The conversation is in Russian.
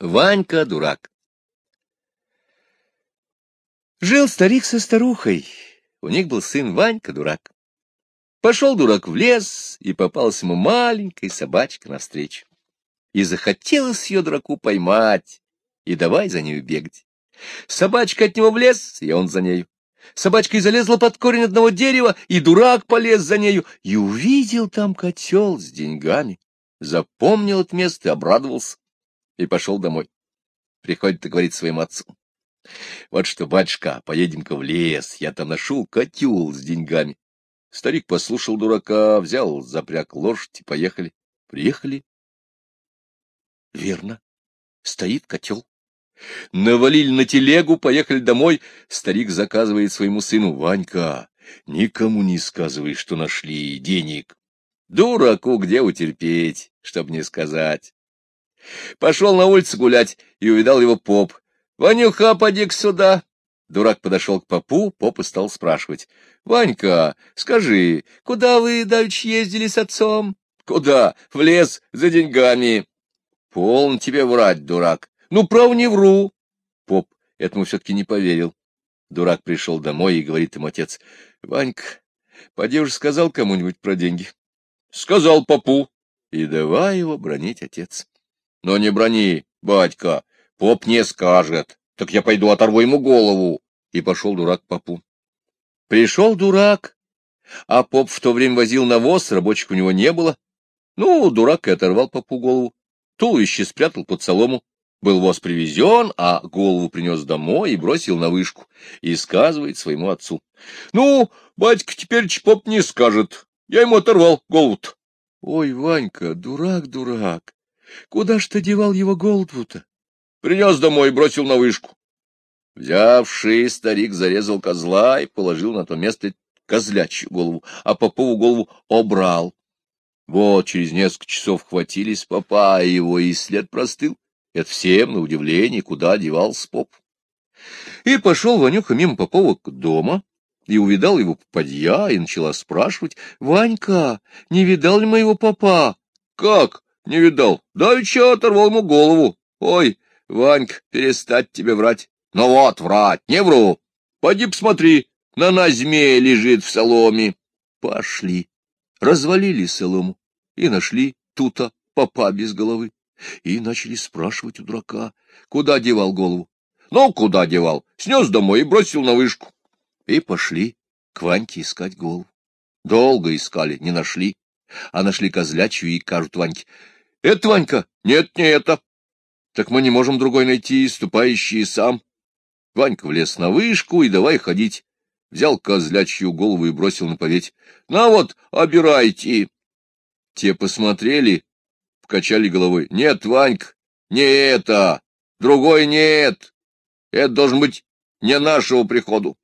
Ванька дурак. Жил старик со старухой. У них был сын Ванька дурак. Пошел дурак в лес, и попалась ему маленькая собачка навстречу. И захотелось ее дураку поймать, и давай за нею бегать. Собачка от него в лес, и он за нею. Собачка и залезла под корень одного дерева, и дурак полез за нею, и увидел там котел с деньгами. Запомнил это место и обрадовался и пошел домой. Приходит и говорит своему отцу. Вот что, батюшка, поедем-ка в лес, я там нашел котел с деньгами. Старик послушал дурака, взял, запряг лошадь и поехали. Приехали. Верно, стоит котел. Навалили на телегу, поехали домой. Старик заказывает своему сыну, Ванька, никому не сказывай, что нашли денег. Дураку где утерпеть, чтоб не сказать. Пошел на улицу гулять и увидал его поп. — Ванюха, поди сюда. Дурак подошел к попу, поп и стал спрашивать. — Ванька, скажи, куда вы давеча ездили с отцом? — Куда? В лес за деньгами. — Полно тебе врать, дурак. — Ну, прав не вру. Поп этому все-таки не поверил. Дурак пришел домой и говорит ему отец. — Ванька, поди уже сказал кому-нибудь про деньги? — Сказал попу. И давай его бронить отец. Но не брони, батька, поп не скажет, так я пойду оторву ему голову. И пошел дурак попу. Пришел дурак, а поп в то время возил навоз, рабочих у него не было. Ну, дурак и оторвал попу голову, туловище спрятал под солому. Был воз привезен, а голову принес домой и бросил на вышку. И сказывает своему отцу. — Ну, батька теперь поп не скажет. Я ему оторвал голову-то. — Ой, Ванька, дурак, дурак. Куда ж ты девал его голову-то? Принес домой и бросил на вышку. Взявший старик зарезал козла и положил на то место козлячью голову, а попову голову обрал. Вот через несколько часов хватились попа, и его и след простыл. Это всем на удивление, куда девался поп. И пошел Ванюха мимо Попова к дома, и увидал его попадья, и начала спрашивать, «Ванька, не видал ли моего папа?» «Как? Не видал. Давеча оторвал ему голову. Ой, Ванька, перестать тебе врать. Ну вот, врать, не вру. Пойди посмотри, на назьме лежит в соломе. Пошли. Развалили солому и нашли тута попа без головы. И начали спрашивать у дурака, куда девал голову. Ну, куда девал? Снес домой и бросил на вышку. И пошли к Ваньке искать голову. Долго искали, не нашли. А нашли козлячью и кажут Ваньке, — Это, Ванька? Нет, не это. Так мы не можем другой найти, ступающий сам. Ванька влез на вышку и давай ходить. Взял козлячью голову и бросил на поветь. — На вот, обирайте. Те посмотрели, покачали головой. — Нет, Ванька, не это, другой нет. Это должен быть не нашего приходу.